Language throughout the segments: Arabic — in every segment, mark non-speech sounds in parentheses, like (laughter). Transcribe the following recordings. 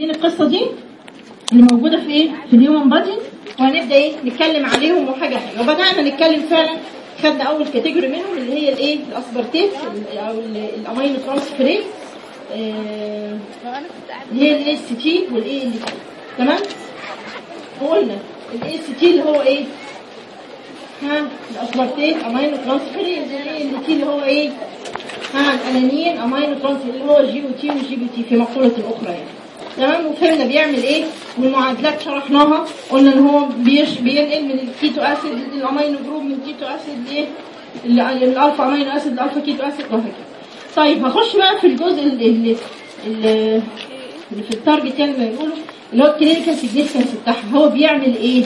القصة دي اللي موجودة في إيه؟ في ال human body وهنبدأ إيه؟ نتكلم عليهم وحاجة حاجة وبدأنا نتكلم فعلا خدنا أول category منهم اللي هي الإيه؟ ال aspartate أو ال- ال amino transferase آه، اللي هي ال AST والاي ال تمام؟ وقلنا ال AST اللي هو إيه؟ ها ال aspartate amino transferase ال ALT اللي هو إيه؟ ها ال alanine amino transferase اللي هو GOT وال GPT في مقولة أخرى يعني. تمام؟ وفهمنا بيعمل إيه؟ والمعادلات شرحناها. قلنا إن هو بينقل من ال keto acid لل amino group من keto acid ال alpha amino acid ل alpha keto acid وهكذا. طيب هخش بقى في الجزء اللي, اللي, في ال target يعني ما يقولوا اللي هو ال clinical significance بتاعها هو بيعمل إيه؟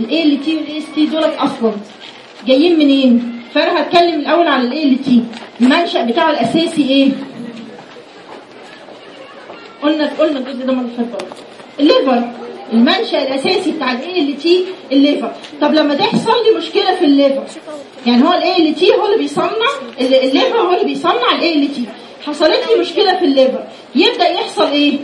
ال ALT وال AST دولت أصلا. جايين منين؟ فأنا هتكلم الأول على ال ALT المنشأ بتاعه الأساسي إيه؟ قلنا قلنا الجزء ده فاتت برضه. ال liver. المنشأ الأساسي بتاع ALT ال liver. طب لما ده يحصل لي مشكلة في ال liver. يعني هو ALT هو اللي بيصنع ال- ال liver هو اللي بيصنع ALT حصلت لي مشكلة في ال liver. يبدأ يحصل إيه؟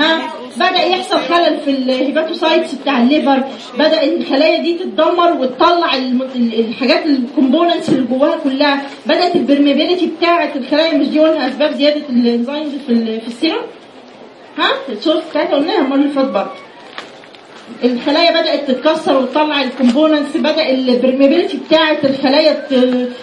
ها بدأ يحصل خلل في ال hepatocytes بتاع ال liver. بدأ الخلايا دي تتدمر وتطلع الحاجات ال components اللي جواها كلها. بدأت ال permeability بتاعه الخلايا مش دي قلنا أسباب زيادة ال enzymes في في السيرم؟ ها؟ الصوت بتاعتها قلناها المرة اللي فاتت برضه. الخلايا بدأت تتكسر وتطلع ال components بدأ ال permeability بتاعه الخلايا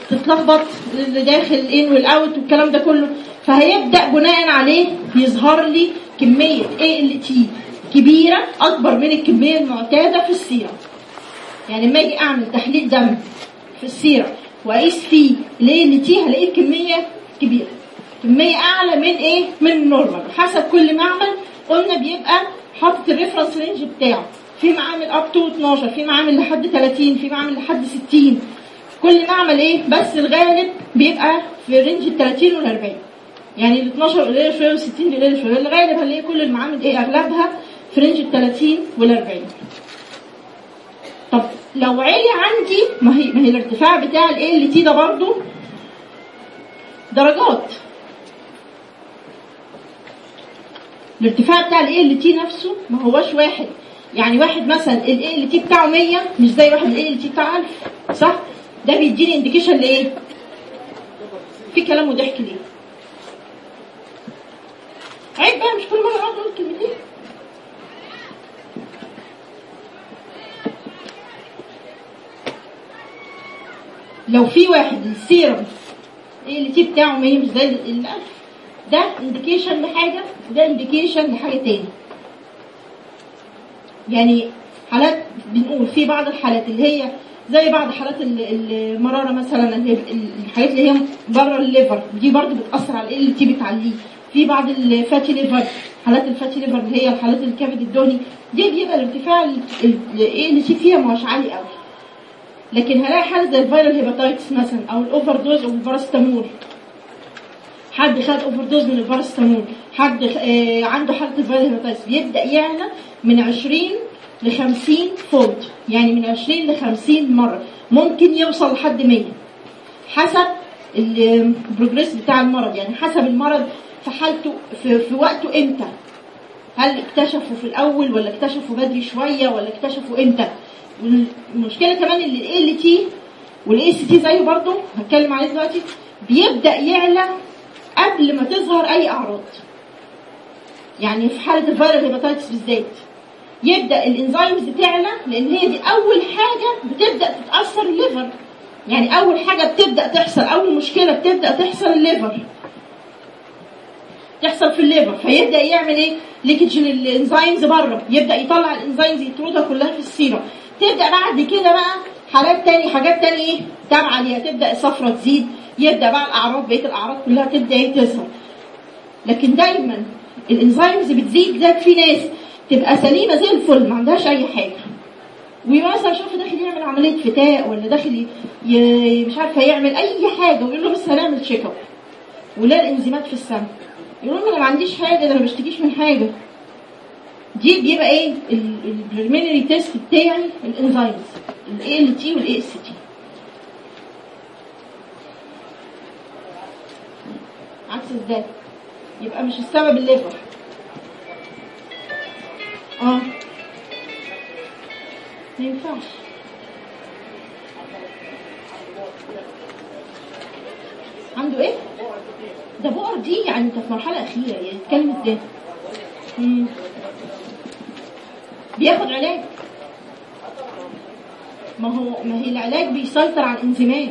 تتلخبط اللي داخل ال in وال out والكلام ده كله. فهيبدأ بناء عليه يظهر لي ALT كبيرة أكبر من الكمية المعتادة في السيرة. يعني لما أجي أعمل تحليل دم في السيرة وأقيس فيه ALT هلاقيه كميه كبيرة. كمية أعلى من إيه؟ من ال normal. حسب كل معمل قلنا بيبقى حاطط ال reference range بتاعه. في معامل up to 12 في معامل لحد 30 في معامل لحد 60 كل معمل إيه؟ بس الغالب بيبقى في range ال 30 وال 40 يعني ال 12 قليل شوية وال 60 قليل شوية. الغالب هنلاقي كل المعامل إيه؟ أغلبها في range ال 30 وال 40 طب لو علي عندي ما هي ما هي الارتفاع بتاع ال ALT ده برضو درجات. الارتفاع بتاع ال ALT نفسه ما هوش واحد. يعني واحد مثلا ال ALT بتاعه 100 مش زي واحد ال ALT بتاعه 1000 صح؟ ده بيديني indication لإيه؟ في كلام وضحك ليه عيب بقى مش كل مره اقعد أقول كلمتين لو في واحد ال serum ALT بتاعه 100 مش زي الألف؟ ده indication لحاجة ده indication لحاجة تاني. يعني حالات بنقول في بعض الحالات اللي هي زي بعض حالات ال- المرارة مثلا ال- الحاجات اللي هي بره ال liver دي برضو بتأثر على ال ALT بتعليه. في بعض ال fatty liver حالات ال fatty liver اللي هي الحالات الكبد الدهني. دي بيبقى الارتفاع ال- ال- الايه اللي فيها مش عالي قوي. لكن هلاقي حالة زي ال viral hepatitis مثلا أو ال overdose أو الباراسيتامول حد خد overdose من الباراسيتامول حد آه عنده حالة ال viral hepatitis بيبدأ يعلى من 20 ل 50 fold يعني من 20 ل 50 مرة. ممكن يوصل لحد 100 حسب ال progress بتاع المرض. يعني حسب المرض في حالته في, في وقته إمتى. هل اكتشفوا في الأول ولا اكتشفوا بدري شوية ولا اكتشفوا إمتى؟ والمشكلة كمان إن ALT وال AST زيه برضه هتكلم عليه دلوقتي بيبدأ يعلى قبل ما تظهر أي أعراض. يعني في حالة ال viral hepatitis بالذات. يبدأ ال enzymes تعلى لأن هي دي أول حاجة بتبدأ تتأثر ال liver. يعني أول حاجة بتبدأ تحصل أول مشكلة بتبدأ تحصل ال liver. تحصل في ال liver. فيبدأ يعمل إيه؟ leakage ال enzymes بره. يبدأ يطلع ال enzymes يطردها كلها في السيرم تبدأ بعد كده بقى حالات تاني حاجات تاني إيه؟ تابعة ليها. تبدأ الصفرة تزيد. يبدأ بقى الأعراض بقية الأعراض كلها تبدأ إيه؟ تظهر. لكن دايما ال enzymes بتزيد ده في ناس. تبقى سليمة زي الفل ما عندهاش أي حاجة. ويبقى مثلا شاف داخل يعمل عملية فتاق ولا داخل ي... مش عارفة يعمل أي حاجة ويقول له بس هنعمل check up ولا الإنزيمات في السم. يقول له أنا ما عنديش حاجة ده أنا ما بشتكيش من حاجة. دي بيبقى إيه؟ ال preliminary test بتاعي ال enzymes. ال ALT وال AST عكس إزاي يبقى مش السبب ال liver. آه ما ينفعش عنده إيه؟ ده بؤر دي يعني انت في مرحلة أخيرة يعني تتكلم إزاي؟ بياخد علاج. ما هو ما هي العلاج بيسيطر على الانزيمات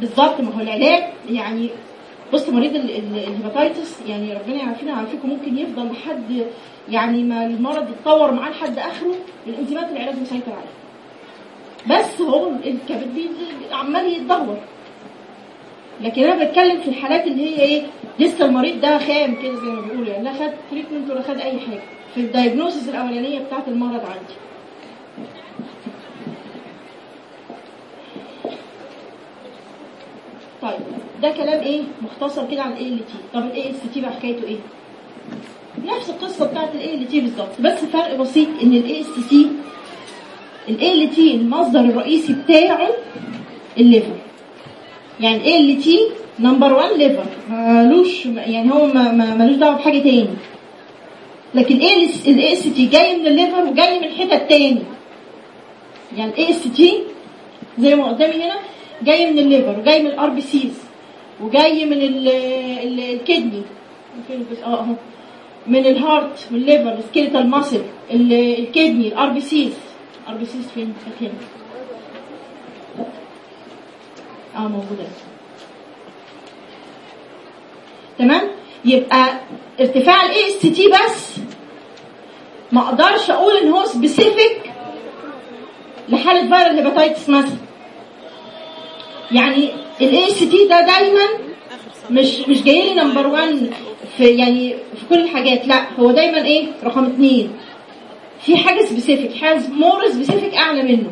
بالظبط ما هو العلاج يعني بص مريض ال- ال- الهيباتيتس يعني ربنا يعافينا ويعافيكم. ممكن يفضل لحد يعني ما المرض يتطور معاه لحد آخره الانزيمات العلاج مسيطر عليه. بس هو الكبد عمال يتدهور. لكن أنا بتكلم في الحالات اللي هي إيه لسه المريض ده خام كده زي ما بيقولوا. يعني لا خد treatment ولا خد أي حاجة. في ال diagnosis الأولانية بتاعة المرض عندي طيب ده كلام إيه؟ مختصر كده عن ال ALT طب ال AST بقى حكايته إيه؟ نفس القصة بتاعت ال ALT بالظبط. بس فرق بسيط إن ال AST ال ALT المصدر الرئيسي بتاعه ال liver. يعني إيه ال ALT number 1 liver. ملوش يعني هو ملوش دعوة بحاجة تاني. لكن إيه ال AST جاي من ال liver وجاي من حتت تاني. يعني ال AST زي ما قدامي هنا جاي من ال liver وجاي من ال RBCs وجاي من ال- ال- kidney فين آه اهو من ال heart وال liver ال skeletal muscle ال kidney ال RBCs RBCs فين؟ هنا آه موجودة. تمام؟ يبقى ارتفاع ال AST بس. ما أقدرش أقول إن هو specific لحالة viral hepatitis مثلا. يعني ال AST ده دايما مش مش جاي لي number 1 في يعني في كل الحاجات. لا هو دايما إيه؟ رقم اثنين في حاجة specific حاجة more specific أعلى منه.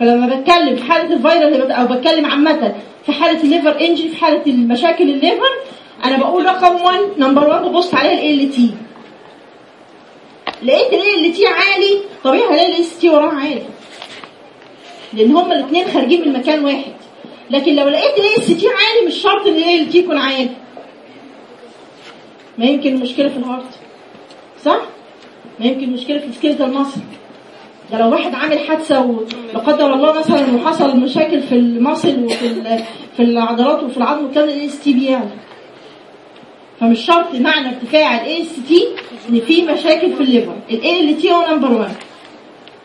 فلما بتكلم في حالة ال viral أو بتكلم عامة في حالة ال liver injury في حالة المشاكل ال liver أنا بقول رقم 1 number 1 ببص عليها ال ALT لقيت ال ALT عالي طبيعي هلاقي ال AST وراه عالي. لأن هما الاثنين خارجين من مكان واحد. لكن لو لقيت ال AST عالي مش شرط إن ال ALT يكون عالي. ما يمكن المشكلة في ال heart. صح؟ ما يمكن المشكلة في ال skeletal muscle ده لو واحد عامل حادثة ولا قدر الله مثلا وحصل مشاكل في ال muscle وفي (laughs) في العضلات وفي العظم وكان ال AST بيعلى. فمش شرط معنى ارتفاع ال AST إن في مشاكل في ال liver. ال ALT هو number 1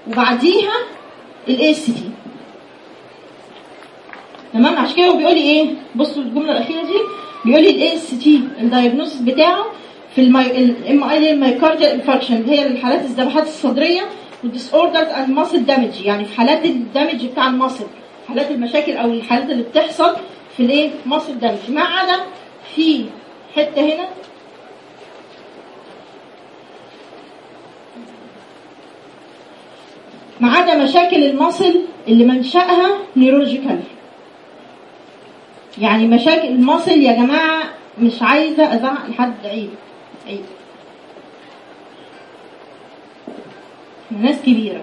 وبعديها ال AST تمام؟ عشان كده بيقول لي إيه؟ بصوا الجملة الأخيرة دي بيقول لي ال AST ال diagnosis بتاعه في ال MI ال myocardial infarction اللي هي الحالات الذبحات الصدرية وال disorders and muscle damage يعني في حالات ال damage بتاع ال muscle حالات المشاكل أو الحالات اللي بتحصل في الإيه؟ muscle damage ما عدا في حتة هنا. ما عدا مشاكل ال muscle اللي منشأها neurological يعني مشاكل ال muscle يا جماعة مش عايزة أزعق لحد عيب إحنا ناس كبيرة.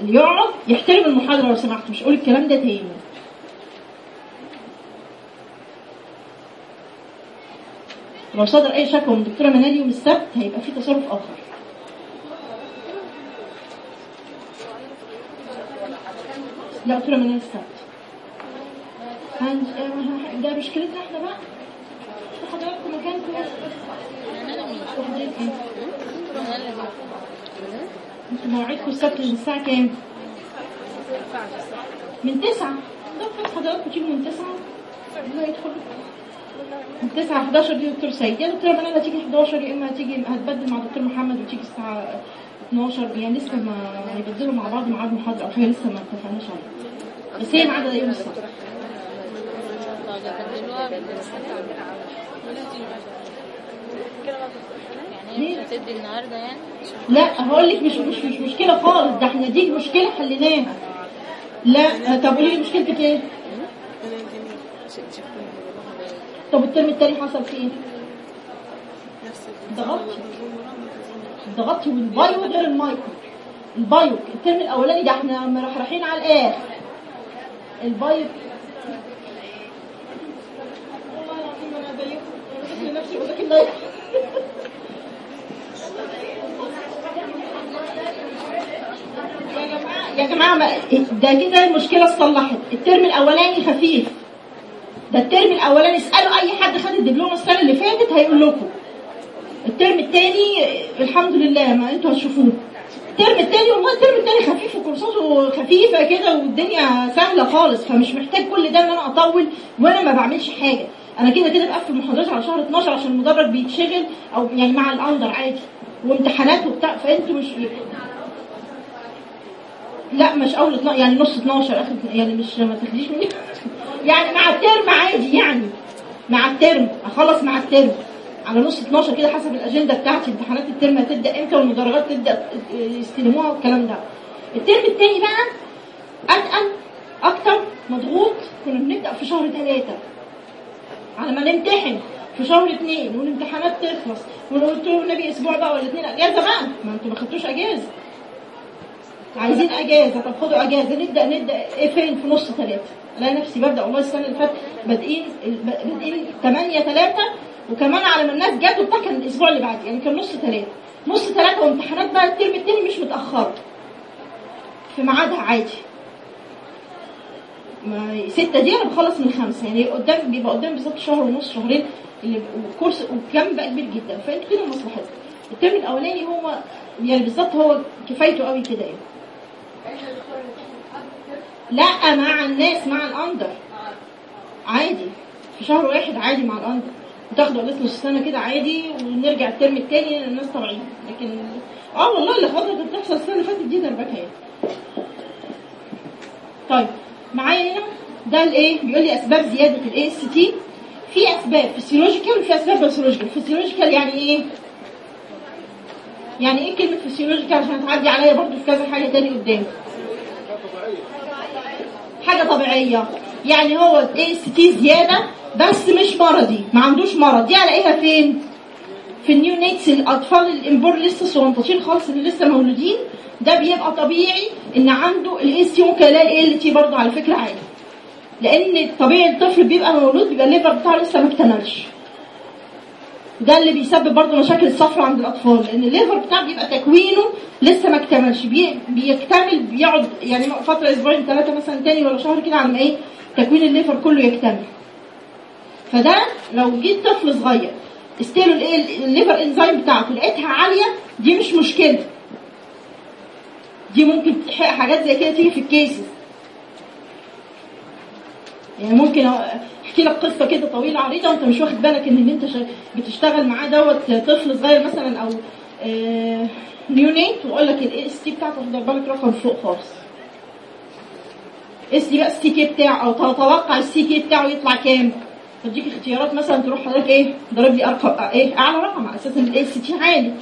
اللي يقعد يحترم المحاضرة لو سمحت مش قول الكلام ده تاني. لو صدر أي شكوى من الدكتورة منال يوم السبت هيبقى في تصرف آخر. لا دكتورة منال السبت. ده مشكلتنا إحنا بقى. حضراتكم مكانكم مواعيدكم السبت من الساعة كام؟ من تسعة. طب حضراتكم تيجوا من تسعة. لا من 9 11 دي دكتور سيد يا دكتوره منال هتيجي 11 يا إما هتيجي هتبدل مع دكتور محمد وتيجي الساعة 12 يعني لسه ما هيبدلوا مع بعض ميعاد محاضرة. أو حاجة لسه ما اتفقناش عليها بس هي ميعادها يوم السبت لا هقول لك مش مش مش مشكلة خالص. ده إحنا دي مشكلة حليناها. لا طب قولي لي مشكلتك إيه؟ طب الترم التاني حصل فيه إيه؟ ضغطتي ضغطتي وال bio غير ال micro. ال bio الترم الأولاني ده إحنا مرحرحين على الآخر. ال bio يا جماعة ده كده المشكلة اتصلحت. الترم الأولاني خفيف. ده الترم الأولاني اسألوا أي حد خد الدبلومة السنة اللي فاتت هيقول لكم. الترم التاني الحمد لله ما أنتوا هتشوفوه. الترم التاني والله الترم التاني خفيف وكورساته خفيفة كده والدنيا سهلة خالص فمش محتاج كل ده إن أنا أطول وأنا ما بعملش حاجة. أنا كده كده بقفل محاضرات على شهر 12 عشان المدرج بيتشغل أو يعني مع ال under عادي. وامتحانات وبتاع فانتوا مش لا مش اول 12 يعني نص 12 اخر يعني مش ما تاخديش مني. (laughs) يعني مع الترم عادي يعني. مع الترم اخلص مع الترم. على نص 12 كده حسب الأجندة بتاعتي امتحانات الترم هتبدأ إمتى والمدرجات تبدأ يستلموها والكلام ده. الترم الثاني بقى أتقل أكتر مضغوط كنا بنبدأ في شهر ثلاثة على ما نمتحن. في شهر اثنين والامتحانات تخلص وقلت له النبي أسبوع بقى ولا اثنين. اجازه بقى ما أنتوا ما خدتوش اجازه عايزين أجازة. طب خدوا أجازة. نبدا نبدأ إيه فين؟ في نص ثلاثة ألاقي نفسي ببدأ والله السنة اللي فاتت بادئين بادئين 8 3 وكمان على ما الناس جت وبتاع كان الأسبوع اللي بعد يعني كان نص ثلاثة نص ثلاثة وامتحانات بقى الترم الثاني مش متاخره في ميعادها عادي. ما ستة دي أنا بخلص من خمسة يعني قدام بيبقى قدام بالظبط شهر ونص شهرين اللي والكورس وكم بقى كبير جدا. فأنت كده مصلحتك. الترم الأولاني هو يعني بالظبط هو كفايته قوي كده يعني. لا مع الناس مع ال under. عادي. في شهر واحد عادي مع ال under. وتاخدوا اجازه نص سنة كده عادي ونرجع الترم الثاني الناس طبيعيين. لكن آه والله اللي كانت بتحصل السنة اللي فاتت دي دربكه يعني. طيب. معايا هنا. ده الايه؟ بيقول لي أسباب زيادة ال AST في أسباب physiological وفي أسباب pathological physiological يعني إيه؟ يعني إيه كلمة physiological عشان تعدي عليا برضو في كذا حاجة تاني قدام حاجة طبيعية. يعني هو ال AST زيادة بس مش مرضي. ما عندوش مرض. دي الاقيها فين؟ في ال neonates الأطفال ال newborn لسه صغنطاطين خالص لسه مولودين. ده بيبقى طبيعي إن عنده ال AST ممكن ال ALT برضه على فكرة عادي لأن طبيعي الطفل بيبقى مولود بيبقى ال liver بتاعه لسه ما اكتملش. ده اللي بيسبب برضه مشاكل الصفرة عند الأطفال لأن ال liver بتاعه بيبقى تكوينه لسه ما اكتملش. بي بيكتمل بيقعد يعني فترة أسبوعين ثلاثة مثلا تاني ولا شهر كده على ما إيه تكوين ال liver كله يكتمل. فده لو جيت طفل صغير الايه ال liver enzyme بتاعته لقيتها عالية دي مش مشكلة. دي ممكن حاجات زي كده تيجي في ال cases يعني ممكن احكي لك قصة كده طويلة عريضة وانت مش واخد بالك ان اللي انت بتشتغل معاه دوت طفل صغير مثلا أو آه، neonate وأقول لك ال AST بتاعته واخد بالك رقم فوق خالص. اس دي بقى السي كي بتاعه أو تتوقع السي كي بتاعه يطلع كام؟ تديك اختيارات مثلا تروح حضرتك إيه ضارب لي أرقام إيه أعلى رقم على أساس إن ال AST عالي.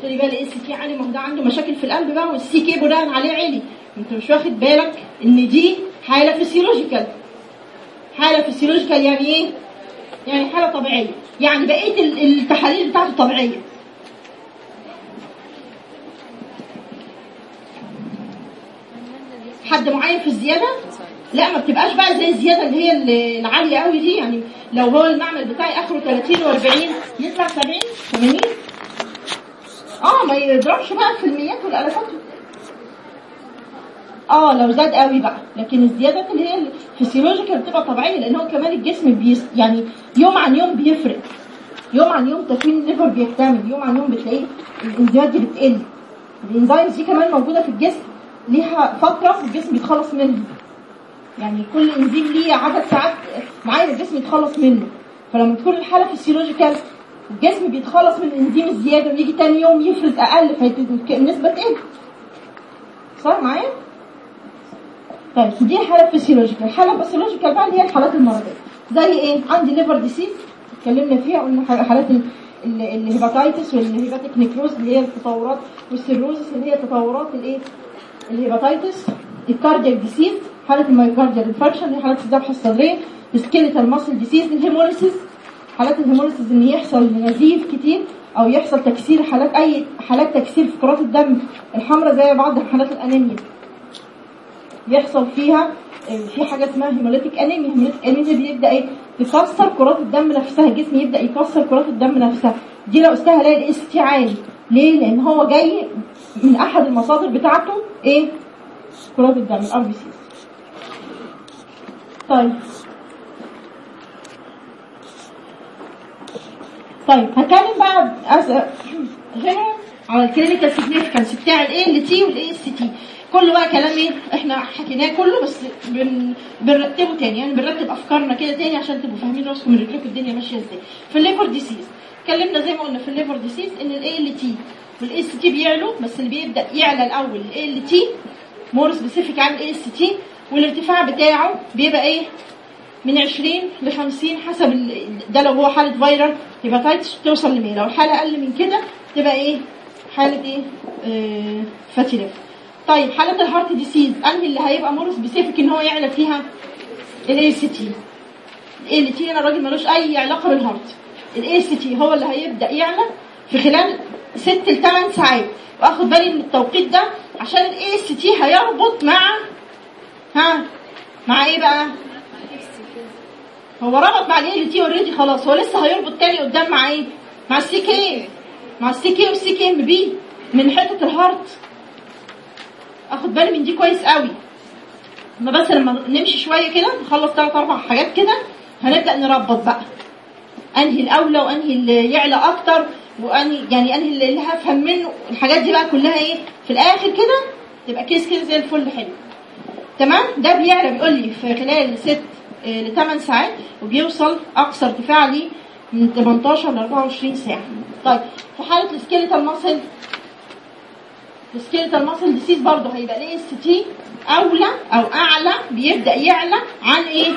تقولي بقى ال AST عالي ما هو ده عنده مشاكل في القلب بقى وال CK بناء عليه عالي. أنت مش واخد بالك إن دي حالة physiological حالة physiological يعني إيه؟ يعني حالة طبيعية. يعني بقية ال- التحاليل بتاعته طبيعية. حد معين في الزيادة؟ لا ما بتبقاش بقى زي الزيادة اللي هي ال- العالية قوي دي. يعني لو هو المعمل بتاعي آخره 30 و40 يطلع 70 80 آه ما يضربش بقى في الميات والألافات. آه لو زاد قوي بقى. لكن الزيادات اللي هي ال physiological بتبقى طبيعية لأن هو كمان الجسم بيس يعني يوم عن يوم بيفرق. يوم عن يوم تكوين ال liver بيكتمل. يوم عن يوم بتلاقيه الانزيمات دي بتقل. ال enzymes دي كمان موجودة في الجسم ليها فترة الجسم بيتخلص منها. يعني كل انزيم ليه عدد ساعات معين الجسم يتخلص منه. فلما تكون الحالة physiological الجسم بيتخلص من الانزيم الزيادة ويجي تاني يوم يفرز أقل فالنسبه تقل. صح معايا؟ طيب دي حالة physiological الحاله ال pathological بقى اللي هي الحالات المرضية. زي إيه؟ عندي liver disease اتكلمنا فيها قلنا حالات ال- ال- ال hepatitis وال hepatic necrosis اللي هي التطورات وال cirrhosis اللي هي تطورات الإيه؟ ال hepatitis ال cardiac disease infarction اللي هي حالات الذبحه الصدريه ال skeletal muscle disease ال hemolysis حالات ال hemolysis إن يحصل نزيف كتير أو يحصل تكسير حالات أي حالات تكسير في كرات الدم الحمراء زي بعض حالات الأنيميا. يحصل فيها في حاجة اسمها hemolytic anemia hemolytic anemia بيبدأ إيه؟ تكسر كرات الدم نفسها الجسم يبدأ يكسر كرات الدم نفسها. دي لو استهلا الاقي ال AST عالي ليه؟ لأن هو جاي من أحد المصادر بتاعته إيه؟ كرات الدم ال RBCs طيب. طيب هتكلم بقى هنا على ال clinical significance بتاع ال ALT وال AST كله بقى كلام إيه؟ إحنا حكيناه كله بس بن... بنرتبه تاني. يعني بنرتب أفكارنا كده تاني عشان تبقوا فاهمين راسكم رجلكم الدنيا ماشية إزاي. في ال liver disease اتكلمنا زي ما قلنا في ال liver disease إن ال ALT وال AST بيعلوا بس اللي بيبدأ يعلى الأول ال ALT more specific عن ال AST والارتفاع بتاعه بيبقى إيه؟ من 20 ل 50 حسب. ده لو هو حالة viral hepatitis توصل ل 100 لو الحاله أقل من كده تبقى إيه؟ حالة إيه؟ آه fatty طيب حالات ال heart disease أنهي اللي هيبقى more specific إن هو يعلى فيها؟ ال AST ال ALT أنا الراجل ملوش أي علاقة بال heart ال AST هو اللي هيبدأ يعلى في خلال 6 ل 8 ساعات. واخد بالي من التوقيت ده؟ عشان ال AST هيربط مع ها؟ مع إيه بقى؟ هو ربط مع ال ALT already خلاص. هو لسه هيربط تاني قدام مع إيه؟ مع ال CK مع ال CK وال CK-MB من حتة ال heart أخد بالي من دي كويس قوي. ما بس لما نمشي شوية كده نخلص ثلاث أربع حاجات كده هنبدأ نربط بقى. أنهي الأولى وأنهي اللي يعلى أكتر وأنهي يعني أنهي اللي اللي هفهم منه. الحاجات دي بقى كلها إيه؟ في الآخر كده تبقى كيس كده زي الفل حلو. تمام؟ ده بيقول لي في خلال ست ل 8 ساعات وبيوصل أقصى ارتفاع ليه من 18 ل 24 ساعة. طيب في حالة ال skeletal muscle ال skeletal muscle disease برضه هيبقى ال AST أولى أو أعلى بيبدأ يعلى عن إيه؟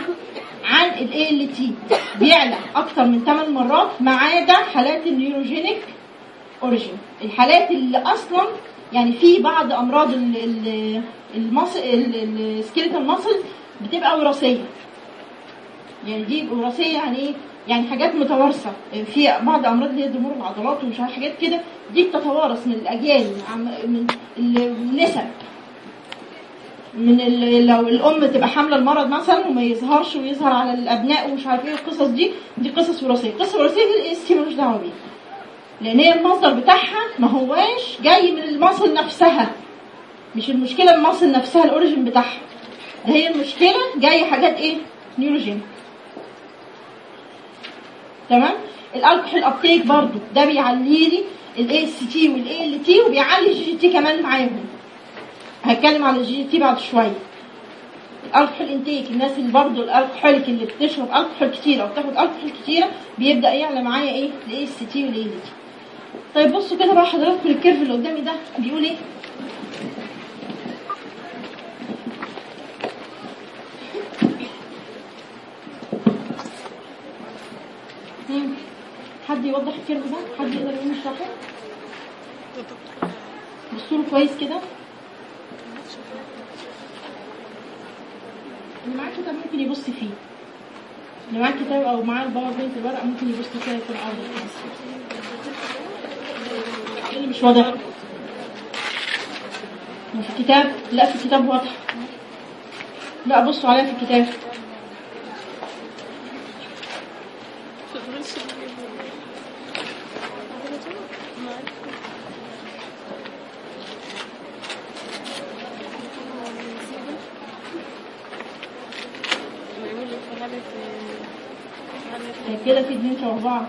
عن ال ALT بيعلى أكتر من 8 مرات ما عدا حالات ال neurogenic origin الحالات اللي أصلا يعني في بعض أمراض ال skeletal muscle بتبقى وراثية. يعني دي وراثية يعني إيه؟ يعني حاجات متوارثة. في بعض أمراض اللي هي ضمور العضلات ومش عارف حاجات كده دي بتتوارث من الأجيال من النسب من لو الأم تبقى حاملة المرض مثلا وما يظهرش ويظهر على الأبناء ومش عارف إيه القصص دي دي قصص وراثية. القصص الوراثيه دي ملوش دعوه بيها لأن هي المصدر بتاعها ما هواش جاي من ال muscle نفسها. مش المشكلة ال muscle نفسها ال origin بتاعها. ده هي المشكلة جاية حاجات إيه؟ neurogenic تمام؟ ال alcohol uptake برضو. ده بيعلي لي ال AST وال ALT وبيعلي ال GGT كمان معاهم. هتكلم على ال GGT بعد شوية. ال alcohol intake الناس اللي برضو ال alcoholic اللي بتشرب الكحول كتير أو بتاخد الكحول كتيرة بيبدأ يعلى معايا إيه؟ ال AST وال ALT طيب بصوا كده بقى حضراتكم ال curve اللي قدامي ده بيقول إيه. حد يوضح ال curve ده؟ حد يقدر يقوم يشرحه بصوا له كويس كده. اللي معاه كتاب ممكن يبص فيه. اللي معاه كتاب أو معاه ال PowerPoint الورقة ممكن يبص كده في اللي مش واضح. في الكتاب؟ لا في الكتاب واضح. لا بصوا عليها في الكتاب. كده في اتنين شبه بعض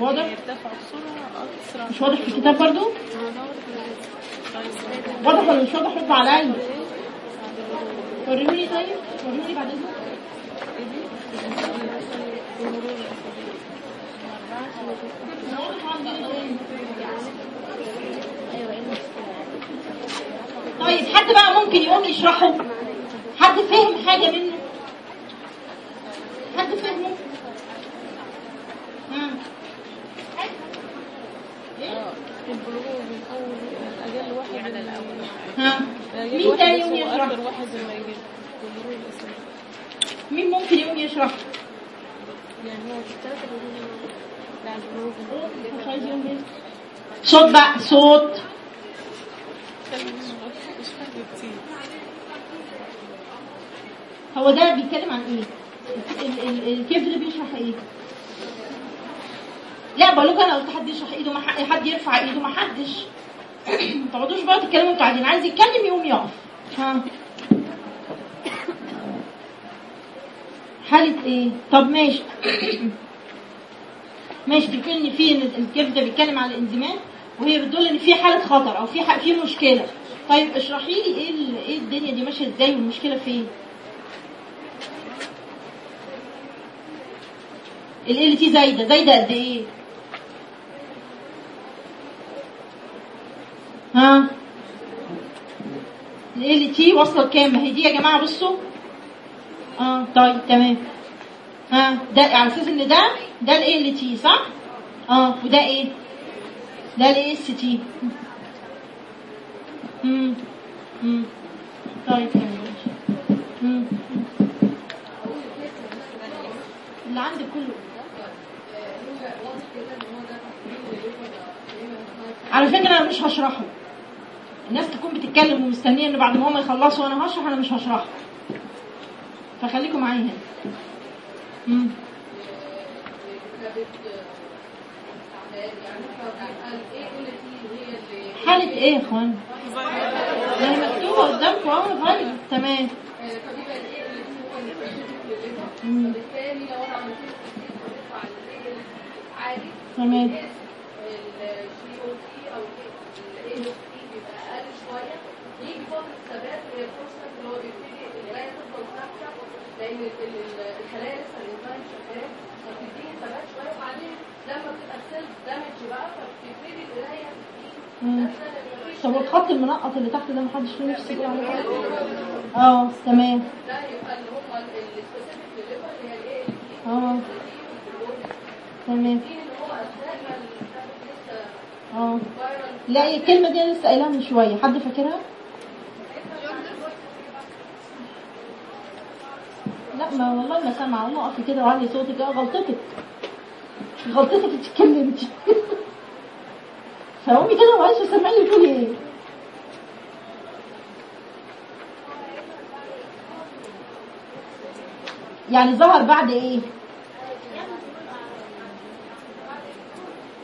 واضح؟ يرتفع بسرعة أسرع مش واضح في الكتاب برضو؟ واضح ولا مش واضح على عيني وريهولي طيب وريهولي بعد اذنك طيب حد بقى ممكن يقوم يشرحه؟ حد فهم حاجة منه حد فهمه ها البلوغ من أول أجل واحد على الأول ها؟ مين تاني يقوم يشرح؟ مين ممكن يقوم يشرح؟ يعني هو. صوت بقى صوت. هو ده بيتكلم عن إيه؟ ال- ال- الكيف ده بيشرح إيه؟ لا بقول لكم أنا قلت حد يشرح إيده ما حد يرفع إيده ما حدش. تقعدوش بقى تتكلموا أنتوا قاعدين عايز يتكلم يقوم يقف ها حالة إيه؟ طب ماشي ماشي بتقول إن في إن ال curve ده بيتكلم على الإنزيمات وهي بتقول إن في حالة خطر أو في في مشكلة طيب اشرحي لي إيه إيه الدنيا دي ماشية إزاي والمشكلة فين؟ ال ALT زايدة زايدة قد إيه؟ ها؟ ال ALT واصلة لكام؟ ما هي دي يا جماعة بصوا. آه طيب تمام. ها ده على أساس إن ده ده ال ALT صح؟ آه وده إيه؟ ده ال AST امم امم طيب تمام. امم اللي عندك كله. على فكرة أنا مش هشرحه. الناس تكون بتتكلم ومستنية إن بعد ما هم يخلصوا وأنا هشرح أنا مش هشرحه فخليكم معايا هنا مم. حالة إيه يا إخوان؟ ما هي مكتوبة قدامكم أهو طيب تمام. تمام لأن الخلايا لسه الانزيم شغال فبتديني ثبات شوية. وبعدين لما بتبقى ال cells damage بقى فبتبتدي القرايه. طب الخط المنقط اللي تحت ده محدش فيه نفسه يقول عليه؟ آه تمام. ده يبقى اللي هم ال specific لل liver اللي هي الايه آه. تمام. آه. لا الكلمة دي أنا لسه قايلها من شوية. حد فاكرها؟ لا ما والله ما سامعة. والله اقفي كده وعلي صوتك آه غلطتك. غلطتك أنت اتكلمتي. فقومي كده سامعني إيه. يعني ظهر بعد إيه؟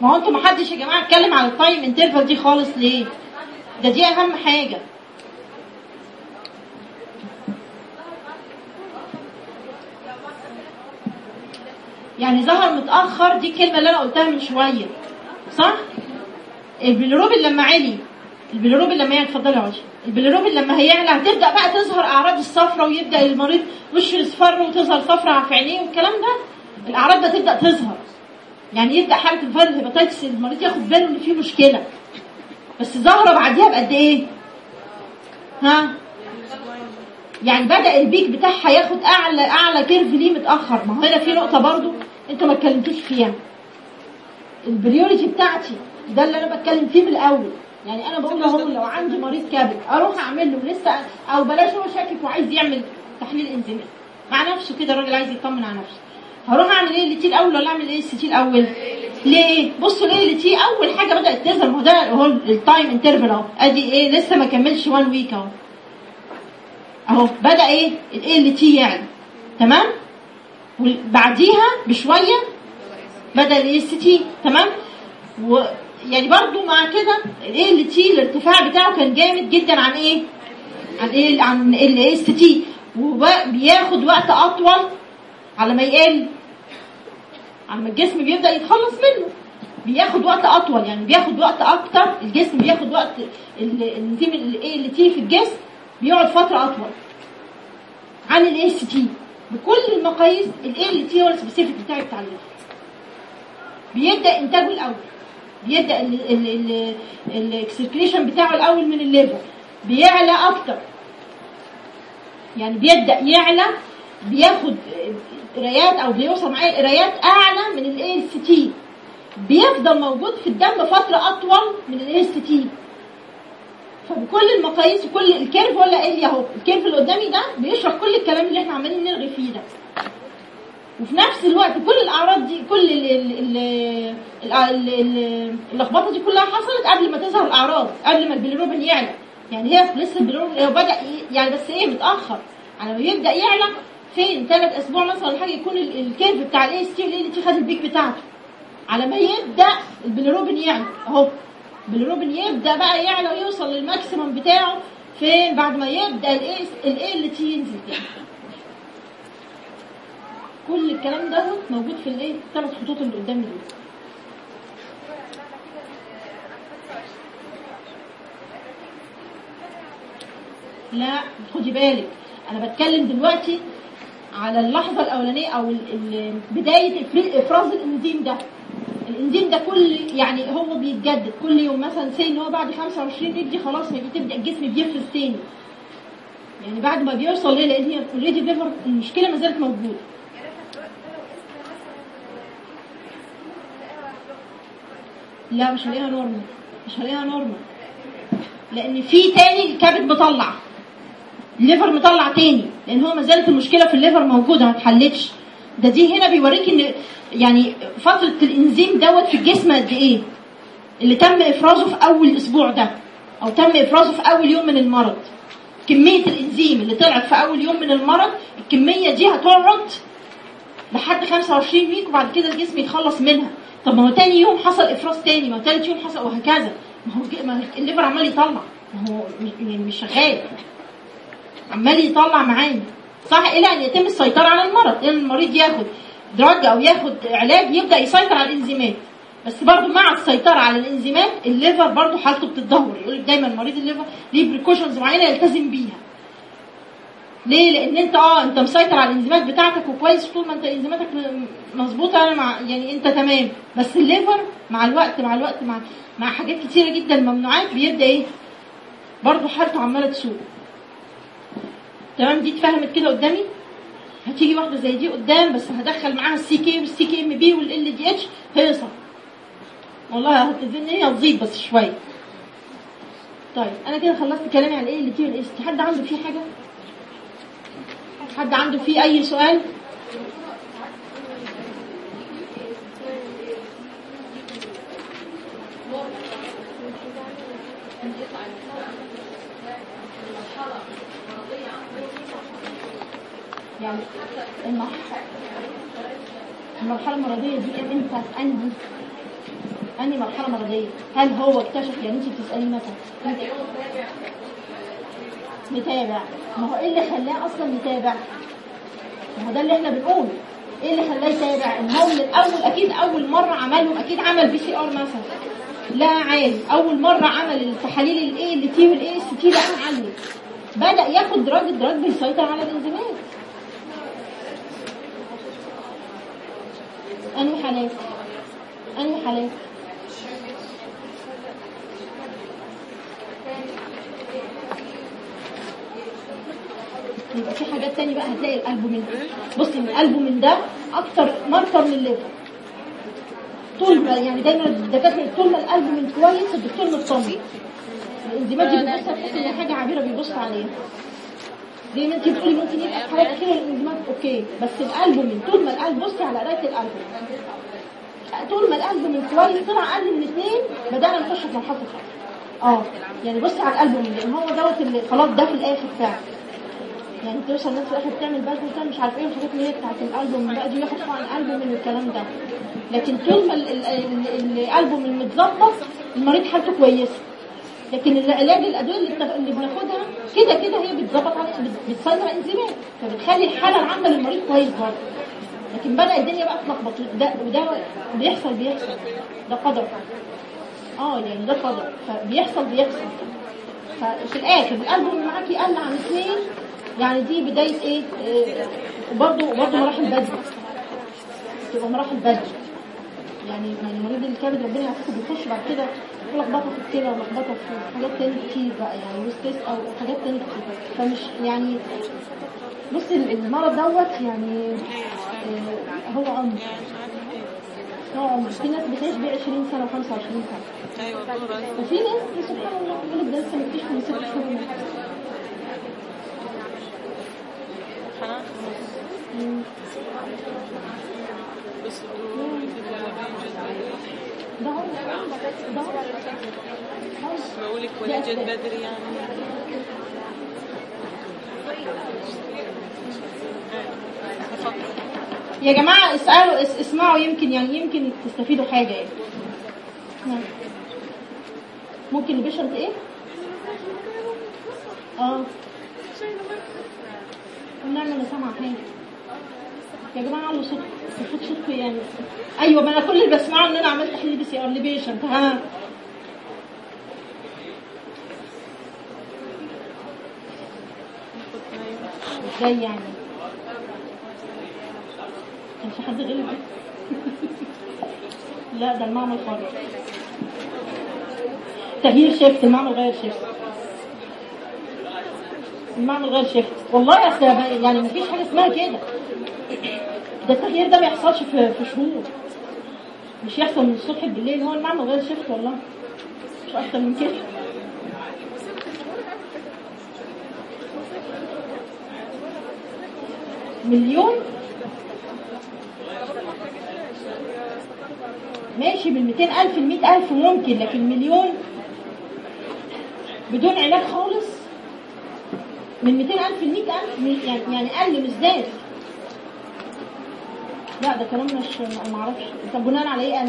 ما هو أنتوا محدش يا جماعة اتكلم عن ال time interval دي خالص ليه؟ ده دي أهم حاجة. يعني ظهر متأخر دي الكلمة اللي أنا قلتها من شوية. صح؟ البيلروبين لما علي البيلروبين لما يعلى اتفضلي يا عشا البيلروبين لما هيعلى هتبدأ بقى تظهر أعراض الصفرة ويبدأ المريض وشه يصفر وتظهر صفرة في عينيه والكلام ده. الأعراض ده تبدأ تظهر. يعني يبدأ حالة ال viral hepatitis المريض ياخد باله إن في مشكلة. بس ظاهره بعديها بقد إيه؟ ها؟ يعني بدأ ال peak بتاعها ياخد أعلى أعلى curve ليه متأخر. ما هو هنا في نقطة برضو. أنتوا ما اتكلمتوش فيها. ال priority بتاعتي ده اللي أنا بتكلم فيه من الأول. يعني أنا بقول له لو عندي مريض كبد أروح أعمل له لسه أو بلاش هو شاكك وعايز يعمل تحليل انزيمات مع نفسه كده الراجل عايز يطمن على نفسه. هروح أعمل ALT الأول ولا أعمل AST الأول ليه؟ بصوا ليه ALT أول حاجة بدأت تظهر. ما هو ده اهو ال time interval أهو. أدي إيه؟ لسه ما كملش 1 week أهو. أهو بدأ إيه؟ ال ALT يعني. تمام؟ وبعديها بشوية بدا ال AST تمام؟ و يعني برضو مع كده ال ALT الارتفاع بتاعه كان جامد جدا عن إيه؟ عن إيه؟ عن ال AST وبياخد وقت أطول على ما يقل. على ما الجسم بيبدأ يتخلص منه. بياخد وقت أطول يعني بياخد وقت أكتر. الجسم بياخد وقت الانزيم ال ALT في الجسم بيقعد فترة أطول. عن AST بكل المقاييس ال ALT هو ال specific بتاع ال liver بيبدأ إنتاجه الأول. بيبدأ ال excretion بتاعه الأول من ال liver بيعلى أكتر. يعني بيبدأ يعلى بياخد قرايات أو بيوصل معايا قرايات أعلى من ال AST بيفضل موجود في الدم فتره أطول من ال AST فبكل المقاييس وكل ال curve ولا إيه اهو ال curve اللي قدامي ده بيشرح كل الكلام اللي إحنا عمالين نرغي فيه ده. وفي نفس الوقت كل الأعراض دي كل ال- ال- ال- ال- ال- اللخبطة دي كلها حصلت قبل ما تظهر الأعراض قبل ما البيليروبين يعلى. يعني هي لسه البيليروبين هو بدأ يعني بس إيه متأخر. على ما يبدأ يعلى فين؟ ثلاث أسبوع مثلا ولا حاجة يكون ال- ال curve بتاع ال AST وال ALT خد ال peak بتاعته. على ما يبدأ البيليروبين يعلى. أهو. بالروبين يبدا بقى يعلى ويوصل لل maximum بتاعه فين؟ بعد ما يبدأ الإيه؟ ال ALT كل الكلام دوت موجود في الإيه؟ الثلاث خطوط اللي قدامي دول. لا خدي بالك. أنا بتكلم دلوقتي على اللحظة الأولانية أو بداية إفراز الإنزيم ده. الانزيم ده كل يعني هو بيتجدد كل يوم. مثلا say إن هو بعد 25 يجي خلاص بتبدأ الجسم بيفرز تاني. يعني بعد ما بيوصل ليه؟ لأن هي already liver المشكلة ما زالت موجودة. لا مش هلاقيها normal مش هلاقيها normal لأن في تاني الكبد مطلع. ال liver مطلع تاني. لأن هو ما زالت المشكلة في ال liver موجودة ما اتحلتش. ده دي هنا بيوريك إن يعني فتره الإنزيم دوت في الجسم قد إيه؟ اللي تم إفرازه في أول أسبوع ده أو تم إفرازه في أول يوم من المرض. كمية الإنزيم اللي طلعت في أول يوم من المرض الكمية دي هتقعد لحد 25 week وبعد كده الجسم يتخلص منها. طب ما هو تاني يوم حصل إفراز تاني ما هو تالت يوم حصل وهكذا. ما هو ما ال liver عمال يطلع. ما هو مش شغال. عمال يطلع معانا صح إلى أن يتم السيطرة على المرض لأن المريض ياخد drug أو ياخد علاج يبدأ يسيطر على الإنزيمات بس برضو مع السيطرة على الإنزيمات ال liver برضو حالته بتتدهور يقول لك دايما مريض ال liver ليه precautions معينة يلتزم بيها ليه؟ لأن أنت آه أنت مسيطر على الإنزيمات بتاعتك وكويس طول ما أنت إنزيماتك مظبوطة أنا مع يعني أنت تمام بس ال liver مع الوقت مع الوقت مع مع حاجات كتيرة جدا ممنوعات بيبدأ إيه؟ برضه حالته عمالة تسوء. تمام دي اتفهمت كده قدامي؟ هتيجي واحدة زي دي قدام بس هدخل معاها ال CK وال CK-MB وال LDH هيصل. والله هتزن هي هتزيد بس شوية. طيب أنا كده خلصت كلامي عن ALT وال AS حد عنده فيه حاجة؟ حد عنده فيه أي سؤال يعني المرحلة المرضية دي إمتى؟ عندي أنهي مرحلة مرضية؟ هل هو اكتشف؟ يعني انت بتسألي مثلا. متابع. ما هو إيه اللي خلاه أصلا متابع ما هو ده اللي إحنا بنقوله. إيه اللي خلاه يتابع؟ إن هو من الأول أكيد أول مرة عملهم أكيد عمل PCR مثلا. لا عادي. أول مرة عمل التحاليل ال ALT وال AST لقاها عاليه بدأ ياخد drug ال drug بيسيطر على الإنزيمات. يبقى في حاجات تاني بقى هتلاقي الالبومين بصي الالبومين ده أكتر ماركر للليفر طول ما يعني دايما الدكاترة طول ما الالبومين كويس الدكتور مطمن الإنزيمات دي بتبص تحس إن حاجة عابرة بيبص عليها. ما انت بتقولي ممكن يبقى كتير الانزيمات أوكي. بس الالبومين طول ما القلب بصي على قرايه الالبومين طول ما الالبومين كويس طلع أقل من اثنين بدأنا نخش في مرحلة آه. يعني بصي على الالبومين لأن هو دوت اللي خلاص ده في الآخر فعلا يعني توصل الناس في الآخر بتعمل بالك وبتعمل مش عارف إيه الحاجات اللي هي بتاعت الألبوم بقى دي ياخد طبعا الألبوم والكلام ده. لكن طول ما ال- ال- ال- الألبوم المتظبط المريض حالته كويسة. لكن العلاج الأدوية اللي, اللي بناخدها كده كده هي بتظبط على بت- بتسيطر على الانزيمات فبتخلي الحالة العامة للمريض كويس برضه. لكن بدا الدنيا بقى تلخبط وده وده بيحصل بيحصل. ده قدر. آه يعني ده قدر. فبيحصل بيحصل. ففي الآخر الألبوم معاكي قل عن اثنين يعني دي بداية إيه؟ آه، وبرضه برضه مراحل بدري. تبقى مراحل بدري. يعني يعني مريض الكبد ربنا يعافيكم بيخش بعد كده لخبطه في الكلى ولخبطه في حاجات تاني كتير بقى يعني وستريس أو حاجات تاني كتير. فمش يعني بصي المرض دوت يعني آه، هو عمر. هو عمر. في ناس بتعيش بيه 20 سنة و25 سنة. وفي ناس سبحان الله يقول لك ده لسه مكتشف من ست شهور. بس يعني. يا جماعة اسألوا اس- اسمعوا يمكن يعني يمكن تستفيدوا حاجة يعني. ممكن ال patient إيه؟ آه. نعمل أنا سامعه حاجة يا جماعة علوا صوت المفروض صوتكم يعني. أيوه ما أنا كل اللي بسمعه إن أنا عملت تحليل بي سي آر لبيشنت ها. إزاي يعني. كان في حد غلب (laughs) لا ده المعمل خالص. تغيير شيفت المعمل غير شيفت. المعمل غير شيفت. والله أصل يعني مفيش حاجة اسمها كده. ده التغيير ده ما يحصلش في في شهور. مش يحصل من الصبح بالليل. هو المعمل غير شيفت والله. مش أكتر من كده. مليون؟ ماشي من 200000 ل 100000 ممكن لكن مليون بدون علاج خالص؟ من 200000 ل 100000 يعني يعني أقل مش زاد. لا ده كلام مش ما أعرفش. طب بناء على إيه قال؟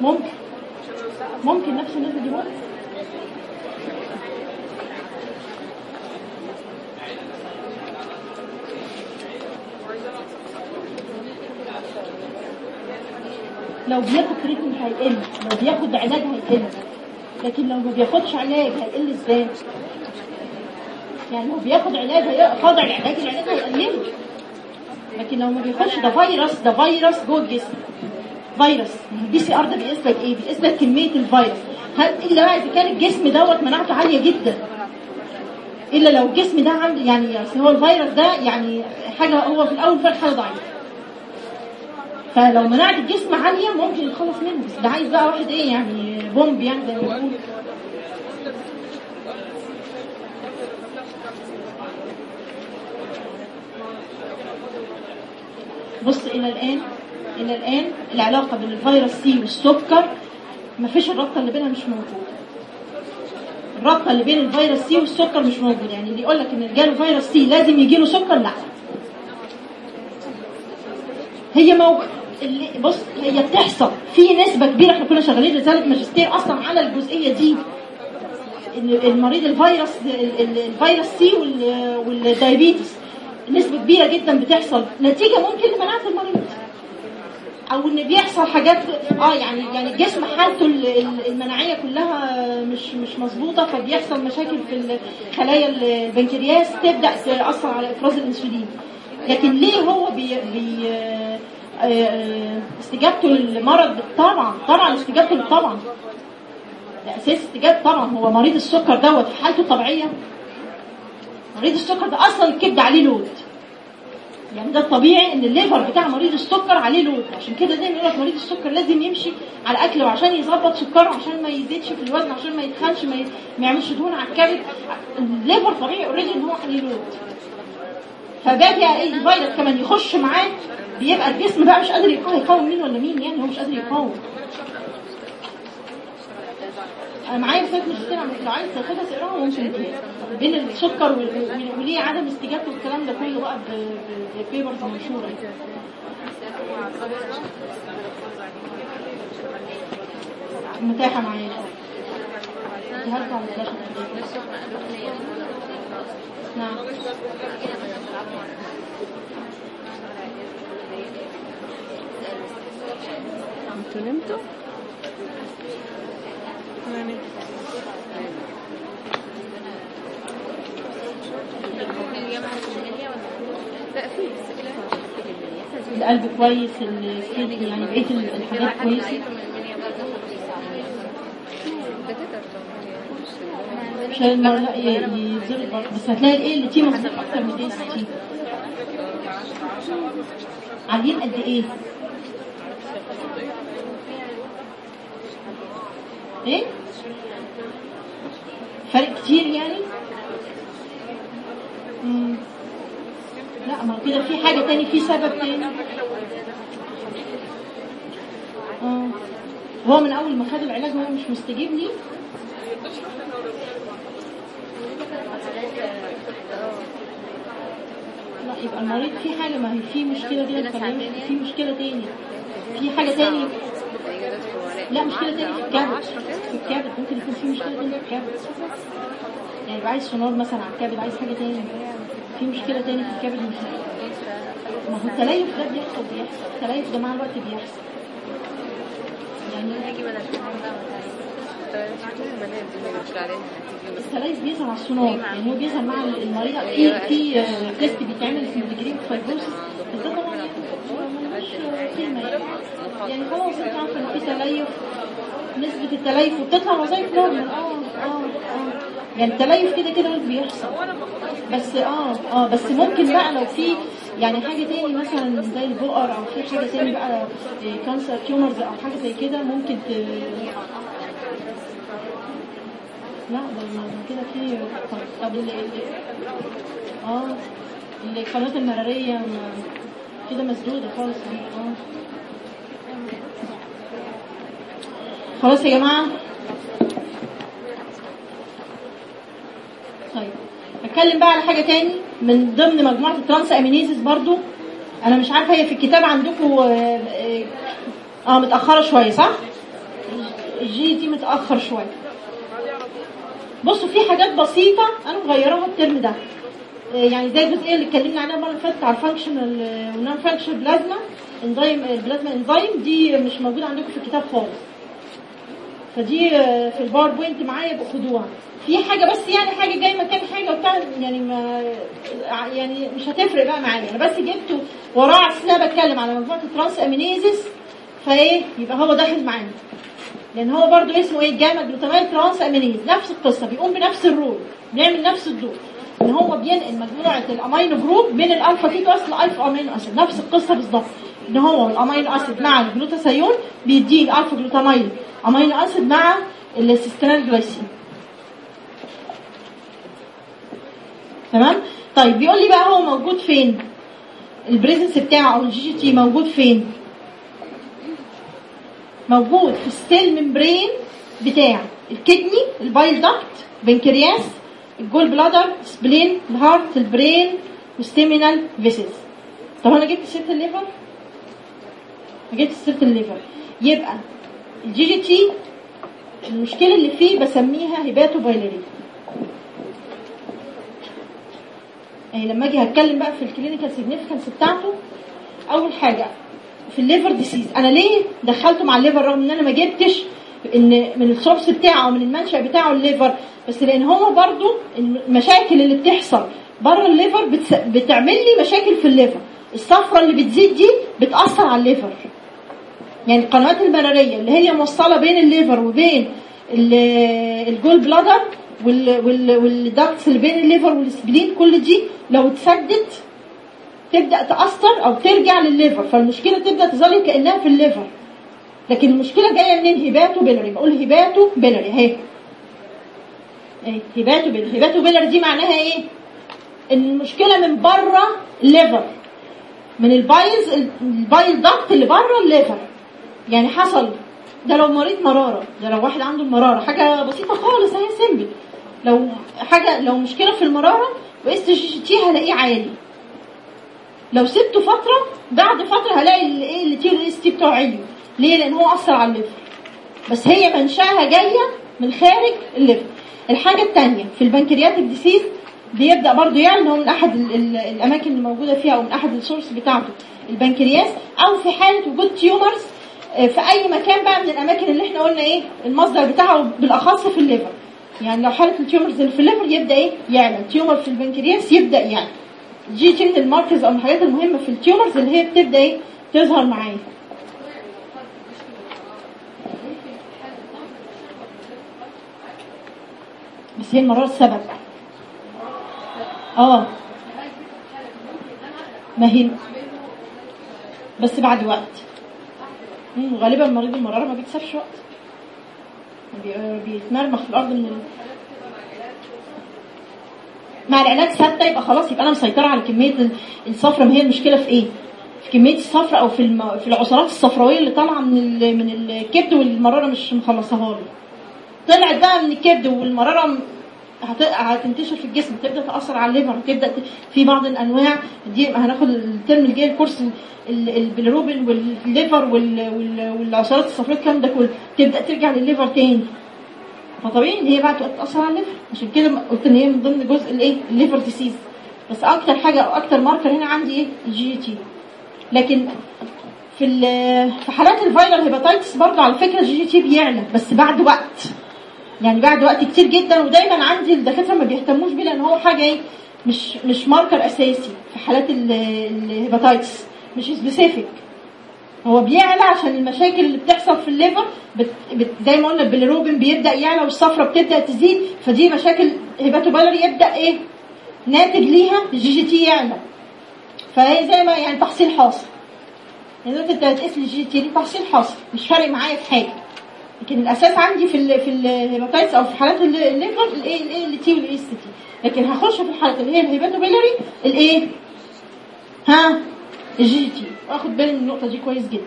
ممكن. ممكن نفس النسبة دي ممكن لو بياخد treatment هيقل لو بياخد علاج هيقل لكن لو ما بياخدش علاج هيقل إزاي؟ يعني لو بياخد علاج هي- خاضع العلاج العلاج هيقلله. لكن لو ما بياخدش ده فيروس ده فيروس جوه الجسم. فيروس. ال PCR ده لك إيه؟ لك كمية الفيروس. هل إلا بقى إذا كان الجسم دوت مناعته عالية جدا. إلا لو الجسم ده عنده يعني هو الفيروس ده يعني حاجة هو في الأول فعلا حاجة ضعيفه فلو مناعه الجسم عاليه ممكن يتخلص منه. بس ده عايز بقى واحد إيه يعني بومب يعني زي ما بيقولوا. بص إلى الآن إلى الآن العلاقة بين الفيروس C والسكر مفيش الرابطة اللي بينها مش موجودة. الرابطة اللي بين الفيروس C والسكر مش موجودة. يعني اللي يقول لك إن جاله فيروس C لازم يجي له سكر لا. هي موجودة. بص هي بتحصل. في نسبة كبيرة إحنا كنا شغالين رسالة ماجستير أصلا على الجزئية دي. المريض الفيروس ال- ال- الفيروس C وال- وال diabetes نسبة كبيرة جدا بتحصل. نتيجة ممكن لمناعة المريض. أو إن بيحصل حاجات آه يعني يعني الجسم حالته ال- ال- المناعية كلها مش مش مظبوطة فبيحصل مشاكل في خلايا البنكرياس تبدأ تأثر على إفراز الإنسولين. لكن ليه هو بي, بي استجابته للمرض طبعا طبعا استجابته طبعا. أساس استجابة طبعا هو مريض السكر دوت في حالته الطبيعية. مريض السكر ده أصلا الكبد عليه load. يعني ده الطبيعي إن ال liver بتاع مريض السكر عليه load. عشان كده دايما يقول لك مريض السكر لازم يمشي على اكله عشان يظبط سكره عشان ما يزيدش في الوزن عشان ما يتخنش ما, يعملش دهون على الكبد. ال liver طبيعي already إن هو عليه load. فباجي إيه؟ الفيروس كمان يخش معاه. بيبقى الجسم بقى مش قادر يقاوم. يقاوم مين ولا مين يعني؟ هو مش قادر يقاوم. أنا معايا رساله ماجستير عن لو عايز تاخدها تقراها ممكن تلاقيها. بين السكر وليه عدم استجابته والكلام ده كله بقى ب papers منشورة. متاحة معايا الفلاشه نعم. أنتوا نمتوا؟ في القلب كويس يعني بقيه الحاجات برضه. بس هتلاقي الايه اللي أكتر من تي عاليين قد إيه؟ إيه؟ فرق كتير يعني؟ لا ما كده في حاجة تاني في سبب تاني. آه. هو من أول ما خد العلاج هو مش مستجيب ليه لا يبقى المريض في حاجة ما هي في مشكلة دي في مشكلة تاني. في حاجة تاني؟ لا مشكله تاني في الكبد في الكبد ممكن يكون في مشكلة تاني في الكبد يعني يبقى عايز سونار مثلا على الكبد عايز حاجة تاني في تاني الكبد مش ما هو التليف ده بيحصل بيحصل. التليف ده مع الوقت بيحصل. يعني التليف بيظهر على السونار يعني هو بيظهر مع المريض في في آه، test بيتعمل في ال grade fibrosis بس ده طبعا ملوش قيمه يعني يعني إن في تليف نسبة التليف وبتطلع وظائف normal آه آه يعني التليف كده كده بيحصل. بس آه آه بس ممكن بقى لو في يعني حاجة تاني مثلا زي البؤر أو في حاجة تاني بقى cancer tumors أو حاجة زي كده ممكن ت... لا ده ده كده في طب طب ال ال- آه القناة المرارية كده مسدودة خالص. آه. خلاص يا جماعة. طيب هتكلم بقى على حاجة تاني من ضمن مجموعة ال transaminases برضو. أنا مش عارفة هي في الكتاب عندكم آه, آه, آه متأخرة شوية صح؟ ال GGT متأخر شوية. بصوا في حاجات بسيطة أنا مغيراها الترم ده. آه، يعني زي الجزئية اللي اتكلمنا عنها المرة اللي فاتت على ال functional وال non-functional plasma enzyme ال plasma enzyme دي مش موجودة عندكم في الكتاب خالص. فدي آه، في ال PowerPoint معايا يبقوا خدوها في حاجة بس يعني حاجة جاي مكان حاجة وبتاع يعني ما يعني مش هتفرق بقى معايا. أنا بس جبته وراه على أنا بتكلم على مجموعه ال transaminases فإيه يبقى هو داخل معانا. لأن هو برضو اسمه إيه؟ gamma glutamyl transaminase نفس القصة بيقوم بنفس ال role بيعمل نفس الدور. إن هو بينقل مجموعة ال amino group من ال alpha keto acid ل alpha amino acid. نفس القصة بالظبط. ان هو ال amino acid مع الجلوتاثيون بيديه ال alpha glutamyl. amino acid مع ال cysteinyl glycine تمام؟ طيب بيقول لي بقى هو موجود فين؟ ال presence بتاعه أو ال GGT موجود فين؟ موجود في ال cell membrane بتاع ال kidney ال bile duct بنكرياس ال gallbladder spleen ال heart ال brain وال seminal vesicles طب أنا جبت سيره ال liver؟ جبت سيره ال liver. يبقى ال GGT المشكلة اللي فيه بسميها hepatobiliary يعني لما أجي هتكلم بقى في ال clinical significance بتاعته أول حاجة في ال liver disease. أنا ليه دخلته مع ال liver رغم إن أنا ما جبتش إن من ال source بتاعه أو من المنشأ بتاعه ال liver بس لأن هو برضو المشاكل اللي بتحصل بره ال liver. بتعمل لي مشاكل في ال liver. الصفرة اللي بتزيد دي بتأثر على ال liver. يعني القنوات المرارية اللي هي موصلة بين ال liver وبين ال- ال gallbladder وال- وال- وال ducts اللي بين ال liver وال spleen كل دي لو اتسدت تبدأ تأثر أو ترجع للل liver. فالمشكلة تبدأ تظل كأنها في ال liver. لكن المشكلة جاية منين؟ هيباتو بيلري. بقول هيباتو بيلري. أهي. هيباتو بيلري. هيباتو بيلري دي معناها إيه؟ المشكلة من بره ال liver. من ال bile ال bile duct اللي بره ال liver. يعني حصل. ده لو مريض مرارة. ده لو واحد عنده المراره حاجة بسيطة خالص أهي simple. لو حاجة لو مشكلة في المرارة واس جي تي هلاقيه عالي. لو سبته فترة بعد فترة هلاقي ال ALT ال AST بتاعه عالي ليه؟ لأن هو أثر على ال liver. بس هي منشأها جاية من خارج ال liver. الحاجة الثانية في ال pancreatic disease بيبدأ برضه يعلن هو من أحد ال- ال- الأماكن اللي موجودة فيها أو من أحد ال source بتاعته البنكرياس. أو في حالة وجود tumors في أي مكان بقى من الأماكن اللي إحنا قلنا إيه المصدر بتاعه بالأخص في ال liver. يعني لو حالة ال tumors في ال liver يبدأ إيه؟ يعلى. tumor في البنكرياس يبدأ يعلى. GGT من ال markers أو الحاجات المهمة في ال tumors اللي هي بتبدأ إيه؟ تظهر معايا. بس هي المرارة السبب. آه. ما هي. بس بعد وقت. مم، غالبا مريض المرارة ما بيكسبش وقت بي- بيتمرمخ في الأرض من. مع العلاج ثابتة يبقى خلاص يبقى أنا مسيطرة على كمية ال- الصفرة ما هي المشكلة في إيه؟ في كمية الصفرة أو في الم... في العصارات الصفراوية اللي طالعة من ال... من الكبد والمرارة مش مخلصاها لي طلعت بقى من الكبد هت- هتنتشر في الجسم تبدا تأثر على ال liver تبدأ. في بعض الأنواع. دي هناخد الترم الجاي ال course ال- ال bilirubin وال liver وال... وال... والعصارات الصفراء الكلام ده كله. تبدأ ترجع للل liver تاني. فطبيعي إن هي بقى تأثر على ال liver. عشان كده قلت إن هي من ضمن جزء الإيه؟ ال liver disease. بس أكتر حاجة أو أكتر marker هنا عندي إيه؟ ال GGT. لكن في في حالات ال viral hepatitis برضه على فكرة ال GGT بيعلى بس بعد وقت. يعني بعد وقت كتير جدا ودايما عندي الدكاترة ما بيهتموش بيه لأن هو حاجة إيه مش مش marker أساسي في حالات ال- ال hepatitis مش specific هو بيعلى عشان المشاكل اللي بتحصل في ال liver بت... زي ما قلنا البيليروبين بيبدأ يعلى والصفرة بتبدأ تزيد فدي مشاكل hepatobiliary يبدأ إيه ناتج ليها ال GGT يعلى. فهي زي ما يعني تحصيل حاصل. يعني أنت هتقيس لي ال GGT تحصيل حاصل مش فارق معايا في حاجة. لكن الأساس عندي في في ال hepatitis أو في حالات ال- ال liver ال ALT وال AST لكن هخش في الحالات اللي هي ال hepatobiliary الايه ها؟ ال GGT واخد بالي من النقطة دي كويس جدا.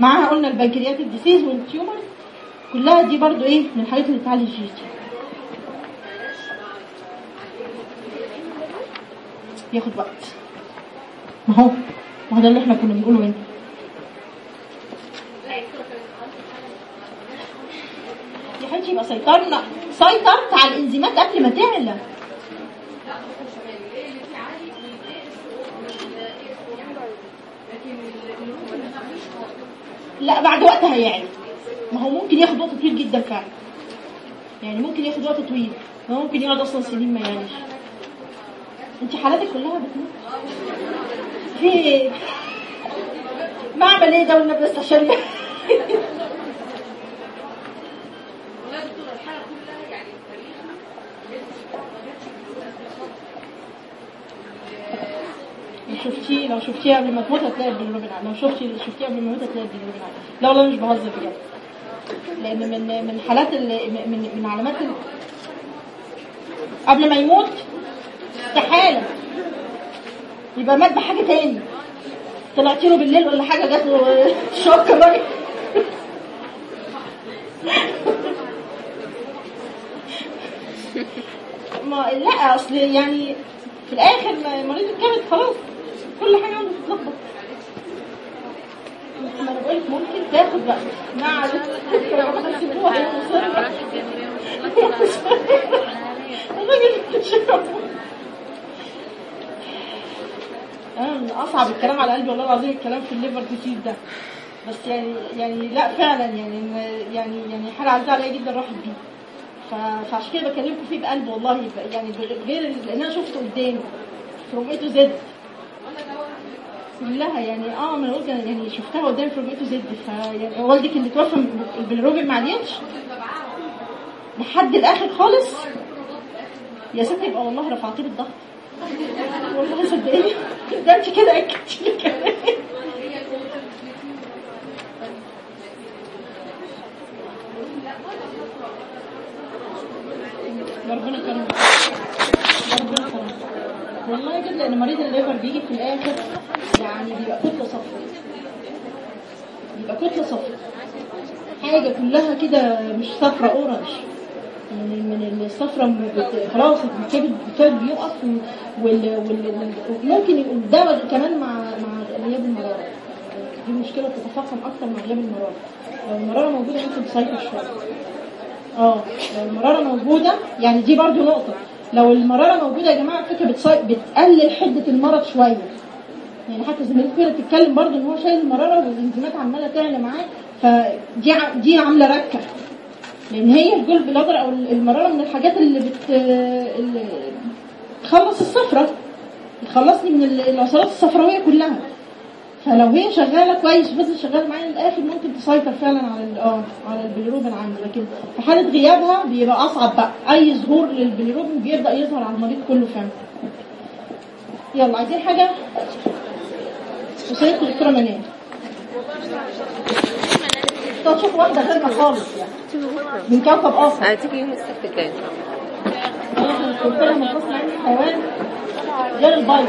معاها قلنا ال pancreatic disease وال tumor. كلها دي برضو إيه؟ من الحاجات اللي بتعلي ال GGT ياخد وقت. ما هو؟ ما هو ده اللي إحنا كنا بنقوله هنا حبيبتي يبقى سيطرنا سيطرت على الإنزيمات قبل ما تعلى لا بعد وقت هيعلى ما هو ممكن ياخد وقت طويل جدا فعلا. يعني ممكن ياخد وقت طويل. هو ممكن يقعد أصلا سنين ما يعلاش أنت حالاتك كلها بتموت. في إيه معمل إيه ده والنبي بس التاريخ لو شفتيه لو شفتيه قبل ما تموت هتلاقي البيلروبين عالي لو شفتي قبل ما تموت هتلاقي البيلروبين عالي لا والله مش بهزر بجد لأن من من حالات ال- من من علامات قبل ما يموت استحاله يبقى مات بحاجة تاني. طلعت له بالليل ولا حاجة؟ جات له (laughs) شوك الراجل ما لا أصل يعني في الآخر ما- مريض الكبد خلاص. كل حاجة عنده بتتلخبط ما ممكن تاخد بقى. مع من أصعب الكلام على قلبي والله العظيم الكلام في الليفر كتير ده. بس يعني يعني لا فعلا يعني يعني يعني حاجة عزيزة عليا جدا راحت بيه. فعشان كده بكلمكم فيه بقلب والله يعني غير لأن أنا شفته قدامي. to Z. كلها يعني آه أنا قلت يعني شفتها قدامي to Z. فيعني والدك اللي توفى من- البيلروبين ما عديتش لحد الآخر خالص. يا ستي يبقى والله رفعت له الضغط. والله صدقني. (laughs) ده انت كده اكدتي لي كمان. والله كده مريض ال liver بيجي في الآخر يعني بيبقى كتله صفراء بيبقى كتله صفراء حاجة كلها كده مش صفراء orange. يعني من الصفرة خلاص الكبد بيقف وممكن الدواء كمان مع مع غياب المرارة. دي مشكلة تتفاقم أكتر مع غياب المرارة. لو المرارة موجودة ممكن تسيطر شوية آه لو المرارة موجودة يعني دي برضو نقطة. لو المرارة موجودة يا فكرة بتصي... بتقلل حدة المرض شوية. يعني حتى زميلتي كده بتتكلم برضو إن هو شايل المرارة والإنزيمات عمالة تعلى معاه فدي دي عاملة ركة. لأن هي الجول بلادر أو المرارة من الحاجات اللي بت اللي تخلص الصفرة. تخلصني من ال- العصارات الصفراوية كلها. فلو هي شغالة كويس وفضلت شغاله معايا للآخر ممكن تسيطر فعلا على آه على البيليروبين عندي. لكن في حالة غيابها بيبقى أصعب بقى. أي ظهور للبيليروبين بيبدا يظهر على المريض كله فعلا. يلا عايزين حاجة؟ وصلت الدكتوره منال. طب شوف واحدة ثانية خالص يعني. من كوكب آخر. هتيجي يوم السبت الجاي. لها من فصل عندي حيوان. غير البيض